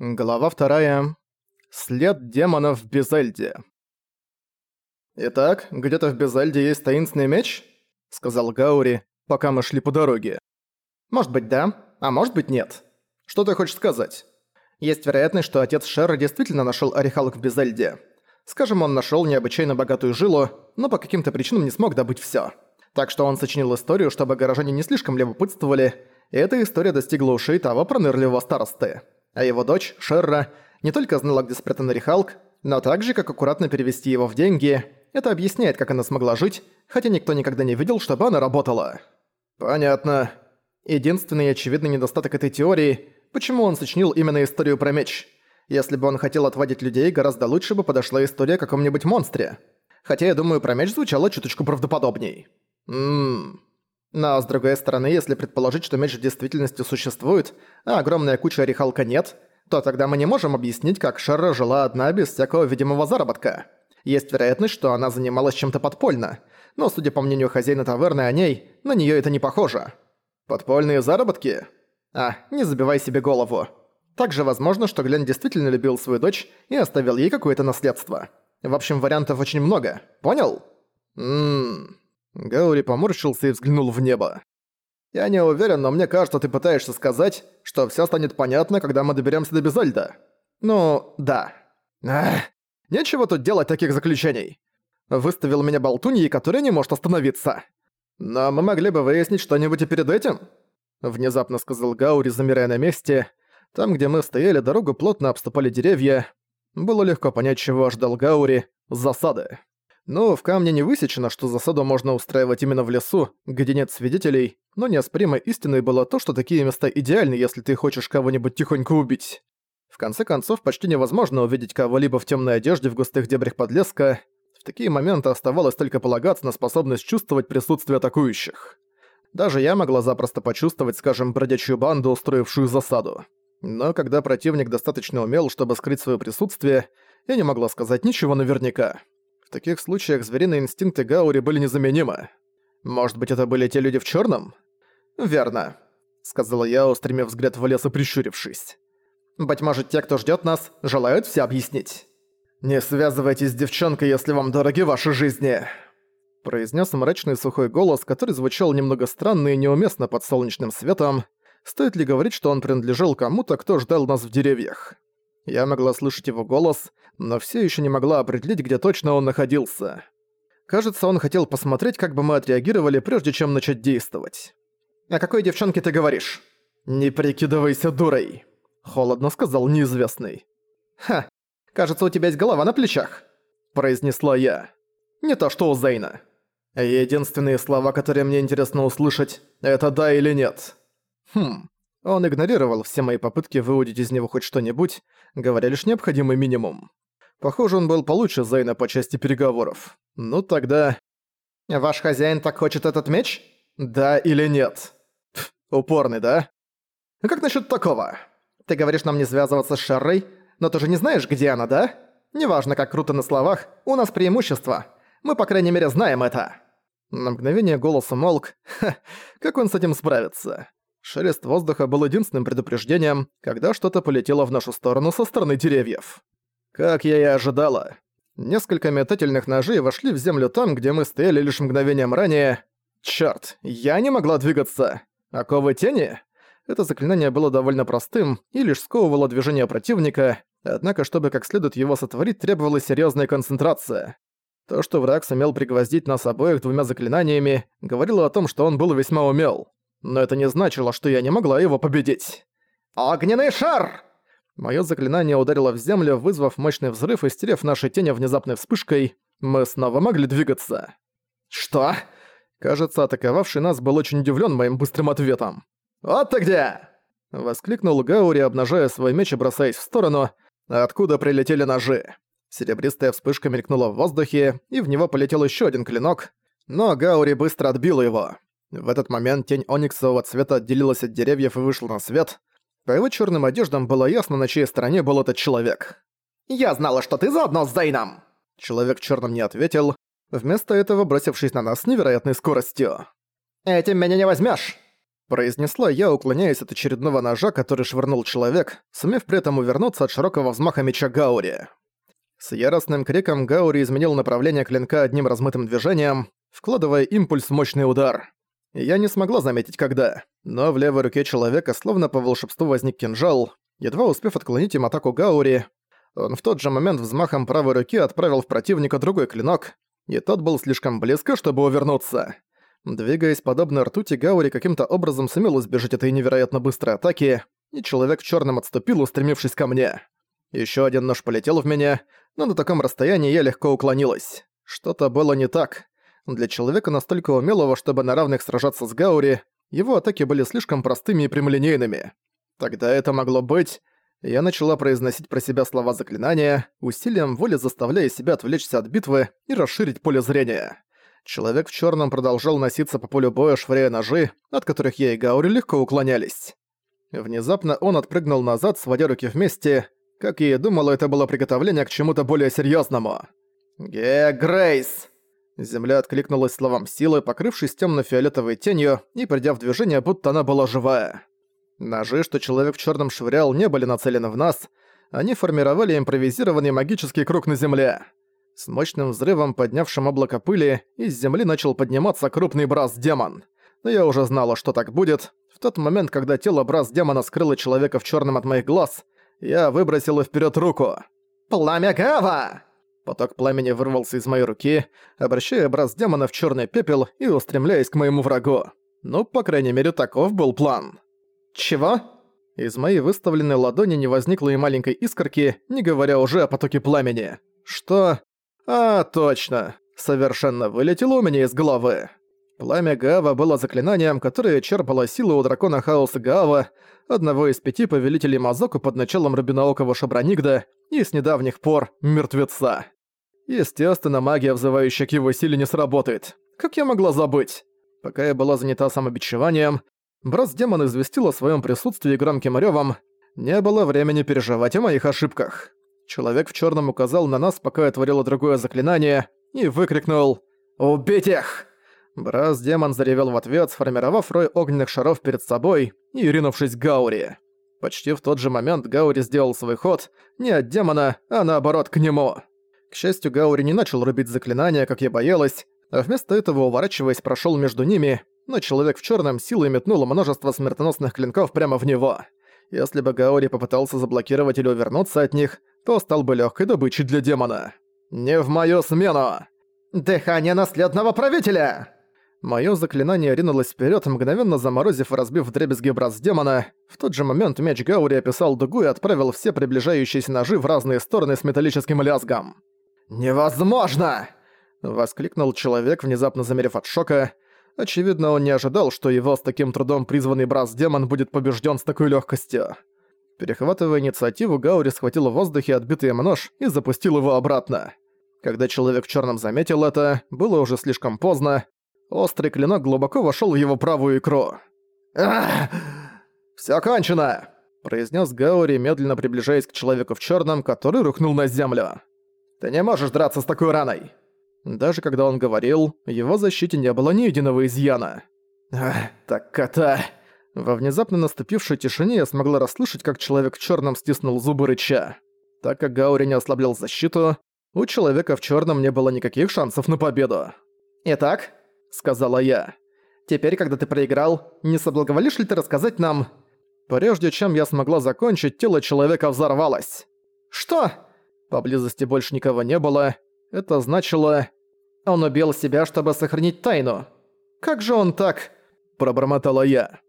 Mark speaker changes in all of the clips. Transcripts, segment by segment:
Speaker 1: Глава вторая. След демонов в Безельде. «Итак, где-то в Безельде есть таинственный меч?» — сказал Гаури, пока мы шли по дороге. «Может быть, да, а может быть, нет. Что ты хочешь сказать? Есть вероятность, что отец Шерра действительно нашел орехалок в Безельде. Скажем, он нашел необычайно богатую жилу, но по каким-то причинам не смог добыть все. Так что он сочинил историю, чтобы горожане не слишком любопытствовали, и эта история достигла ушей того пронырливого старосты» а его дочь, Шерра, не только знала, где спрятан Рихалк, но также, как аккуратно перевести его в деньги. Это объясняет, как она смогла жить, хотя никто никогда не видел, чтобы она работала. Понятно. Единственный очевидный недостаток этой теории – почему он сочинил именно историю про меч. Если бы он хотел отводить людей, гораздо лучше бы подошла история о каком-нибудь монстре. Хотя я думаю, про меч звучало чуточку правдоподобней. Ммм... Но, с другой стороны, если предположить, что меч в действительности существует, а огромная куча орехалка нет, то тогда мы не можем объяснить, как Шерра жила одна без всякого видимого заработка. Есть вероятность, что она занималась чем-то подпольно, но, судя по мнению хозяина таверны о ней, на неё это не похоже. Подпольные заработки? А, не забивай себе голову. Также возможно, что Глен действительно любил свою дочь и оставил ей какое-то наследство. В общем, вариантов очень много. Понял? Ммм... Гаури поморщился и взглянул в небо. «Я не уверен, но мне кажется, ты пытаешься сказать, что всё станет понятно, когда мы доберёмся до Безальда. Ну, да. Ах, нечего тут делать таких заключений. Выставил меня болтуньей, которая не может остановиться. Но мы могли бы выяснить что-нибудь и перед этим?» Внезапно сказал Гаури, замирая на месте. Там, где мы стояли, дорогу плотно обступали деревья. Было легко понять, чего ожидал Гаури – засады. Ну, в камне не высечено, что засаду можно устраивать именно в лесу, где нет свидетелей, но неоспоримой истиной было то, что такие места идеальны, если ты хочешь кого-нибудь тихонько убить. В конце концов, почти невозможно увидеть кого-либо в темной одежде в густых дебрях подлеска. В такие моменты оставалось только полагаться на способность чувствовать присутствие атакующих. Даже я могла запросто почувствовать, скажем, бродячую банду, устроившую засаду. Но когда противник достаточно умел, чтобы скрыть свое присутствие, я не могла сказать ничего наверняка. В таких случаях звериные инстинкты Гаури были незаменимы. Может быть, это были те люди в черном? Верно, сказала я, устремив взгляд в лес и прищурившись. Быть может, те, кто ждет нас, желают все объяснить. Не связывайтесь с девчонкой, если вам дороги ваши жизни. Произнес мрачный сухой голос, который звучал немного странно и неуместно под солнечным светом. Стоит ли говорить, что он принадлежал кому-то, кто ждал нас в деревьях? Я могла слышать его голос, но все еще не могла определить, где точно он находился. Кажется, он хотел посмотреть, как бы мы отреагировали, прежде чем начать действовать. «О какой девчонке ты говоришь?» «Не прикидывайся дурой», — холодно сказал неизвестный. «Ха, кажется, у тебя есть голова на плечах», — произнесла я. «Не то что у Зейна». Единственные слова, которые мне интересно услышать, это «да» или «нет». Хм, он игнорировал все мои попытки выудить из него хоть что-нибудь, говоря лишь необходимый минимум. Похоже, он был получше Зейна по части переговоров. Ну тогда... «Ваш хозяин так хочет этот меч? Да или нет?» Пф, упорный, да? А как насчет такого? Ты говоришь нам не связываться с Шаррой, но ты же не знаешь, где она, да? Неважно, как круто на словах, у нас преимущество. Мы, по крайней мере, знаем это. На мгновение голос умолк. Ха, как он с этим справится? Шелест воздуха был единственным предупреждением, когда что-то полетело в нашу сторону со стороны деревьев. Как я и ожидала. Несколько метательных ножей вошли в землю там, где мы стояли лишь мгновением ранее. Чёрт, я не могла двигаться. Оковы тени? Это заклинание было довольно простым и лишь сковывало движение противника, однако чтобы как следует его сотворить, требовалась серьёзная концентрация. То, что враг сумел пригвоздить нас обоих двумя заклинаниями, говорило о том, что он был весьма умел но это не значило, что я не могла его победить. «Огненный шар!» Моё заклинание ударило в землю, вызвав мощный взрыв и стерев наши тени внезапной вспышкой. Мы снова могли двигаться. «Что?» Кажется, атаковавший нас был очень удивлен моим быстрым ответом. «Вот ты где!» Воскликнул Гаури, обнажая свой меч и бросаясь в сторону, откуда прилетели ножи. Серебристая вспышка мелькнула в воздухе, и в него полетел еще один клинок, но Гаури быстро отбил его. В этот момент тень ониксового цвета отделилась от деревьев и вышла на свет. По его черным одеждам было ясно, на чьей стороне был этот человек. «Я знала, что ты заодно с Зейном!» Человек в черном не ответил, вместо этого бросившись на нас с невероятной скоростью. «Этим меня не возьмешь. произнесла я, уклоняясь от очередного ножа, который швырнул человек, сумев при этом увернуться от широкого взмаха меча Гаури. С яростным криком Гаури изменил направление клинка одним размытым движением, вкладывая импульс в мощный удар. Я не смогла заметить, когда, но в левой руке человека словно по волшебству возник кинжал, едва успев отклонить им атаку Гаури, он в тот же момент взмахом правой руки отправил в противника другой клинок, и тот был слишком близко, чтобы увернуться. Двигаясь подобно ртути, Гаури каким-то образом сумел избежать этой невероятно быстрой атаки, и человек в черном отступил, устремившись ко мне. Еще один нож полетел в меня, но на таком расстоянии я легко уклонилась. Что-то было не так. Для человека настолько умелого, чтобы на равных сражаться с Гаури, его атаки были слишком простыми и прямолинейными. Тогда это могло быть... Я начала произносить про себя слова заклинания, усилием воли заставляя себя отвлечься от битвы и расширить поле зрения. Человек в черном продолжал носиться по полю боя, швыряя ножи, от которых я и Гаури легко уклонялись. Внезапно он отпрыгнул назад, сводя руки вместе. Как я и думала, это было приготовление к чему-то более серьезному. «Ге, Грейс!» Земля откликнулась словам силы, покрывшись темно-фиолетовой тенью и придя в движение, будто она была живая. Ножи, что человек в черном швырял, не были нацелены в нас. Они формировали импровизированный магический круг на земле. С мощным взрывом, поднявшим облако пыли, из земли начал подниматься крупный брас-демон. Но я уже знала, что так будет. В тот момент, когда тело брас-демона скрыло человека в черном от моих глаз, я выбросила вперед руку. «Пламя Гава!» Поток пламени вырвался из моей руки, обращая брас-демона в черный пепел и устремляясь к моему врагу. Ну, по крайней мере, таков был план. «Чего?» Из моей выставленной ладони не возникло и маленькой искорки, не говоря уже о потоке пламени. «Что?» «А, точно. Совершенно вылетело у меня из головы». Пламя Гаава было заклинанием, которое черпало силу у дракона Хаоса Гаава, одного из пяти повелителей Мазоку под началом Рубиноокого Шабранигда и с недавних пор мертвеца. Естественно, магия, взывающая к его силе, не сработает. Как я могла забыть? Пока я была занята самобичеванием, Брас-демон известил о своем присутствии громким рёвом. Не было времени переживать о моих ошибках. Человек в черном указал на нас, пока я творила другое заклинание, и выкрикнул «Убить их!». Брас-демон заревел в ответ, сформировав рой огненных шаров перед собой и ринувшись к Гаури. Почти в тот же момент Гаури сделал свой ход не от демона, а наоборот к нему. К счастью, Гаури не начал рубить заклинания, как я боялась, а вместо этого, уворачиваясь, прошел между ними но человек в черном силой метнул множество смертоносных клинков прямо в него. Если бы Гаори попытался заблокировать или увернуться от них, то стал бы легкой добычей для демона. «Не в мою смену!» «Дыхание наследного правителя!» Моё заклинание ринулось вперед, мгновенно заморозив и разбив вдребезги брас демона. В тот же момент меч Гаури описал дугу и отправил все приближающиеся ножи в разные стороны с металлическим лязгом. «Невозможно!» — воскликнул человек, внезапно замерев от шока. Очевидно, он не ожидал, что его с таким трудом призванный брас-демон будет побежден с такой легкостью. Перехватывая инициативу, Гаури схватил в воздухе отбитый им нож и запустил его обратно. Когда человек в черном заметил это, было уже слишком поздно. Острый клинок глубоко вошел в его правую икру. Все кончено!» – произнес Гаури, медленно приближаясь к человеку в черном, который рухнул на землю. «Ты не можешь драться с такой раной!» Даже когда он говорил, его защите не было ни единого изъяна. Ах, так это... Во внезапно наступившей тишине я смогла расслышать, как человек в черном стиснул зубы рыча. Так как Гаури не ослаблял защиту, у человека в черном не было никаких шансов на победу. «Итак», — сказала я, — «теперь, когда ты проиграл, не соблаговолишь ли ты рассказать нам...» Прежде чем я смогла закончить, тело человека взорвалось. «Что?» Поблизости больше никого не было, это значило... Он убил себя, чтобы сохранить тайну. Как же он так... Пробормотала я.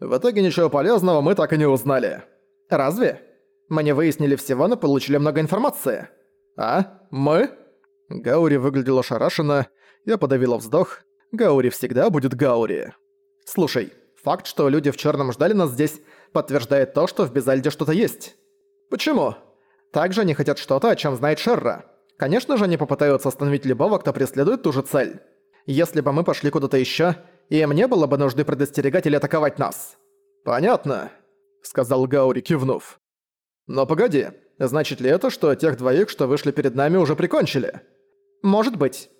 Speaker 1: В итоге ничего полезного мы так и не узнали. Разве? Мы не выяснили всего, но получили много информации. А? Мы? Гаури выглядела ошарашенно. Я подавила вздох. Гаури всегда будет Гаури. Слушай, факт, что люди в черном ждали нас здесь, подтверждает то, что в Безальде что-то есть. Почему? Также они хотят что-то, о чем знает Шерра. Конечно же, они попытаются остановить любого, кто преследует ту же цель. Если бы мы пошли куда-то ещё, им не было бы нужды предостерегать или атаковать нас. «Понятно», — сказал Гаури, кивнув. «Но погоди, значит ли это, что тех двоих, что вышли перед нами, уже прикончили?» «Может быть.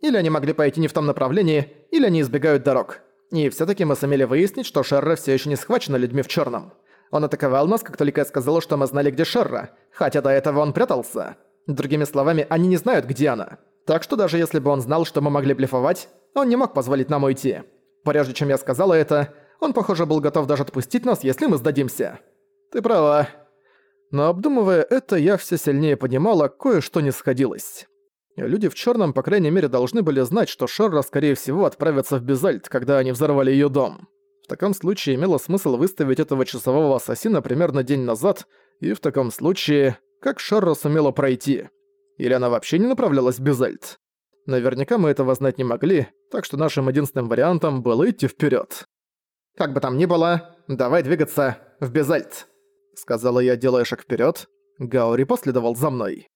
Speaker 1: Или они могли пойти не в том направлении, или они избегают дорог. И все таки мы сумели выяснить, что Шерра все еще не схвачена людьми в черном. Он атаковал нас, как только я сказала, что мы знали, где Шерра, хотя до этого он прятался. Другими словами, они не знают, где она. Так что даже если бы он знал, что мы могли блефовать, он не мог позволить нам уйти. Прежде чем я сказала это, он, похоже, был готов даже отпустить нас, если мы сдадимся. Ты права. Но обдумывая это, я все сильнее понимала, кое-что не сходилось. Люди в черном, по крайней мере, должны были знать, что Шерра, скорее всего, отправится в Безальт, когда они взорвали ее дом. В таком случае имело смысл выставить этого часового ассасина примерно день назад, и в таком случае, как Шерра сумела пройти? Или она вообще не направлялась в Безальт? Наверняка мы этого знать не могли, так что нашим единственным вариантом было идти вперед. «Как бы там ни было, давай двигаться в Безальт», — сказала я, делая шаг вперед. Гаури последовал за мной.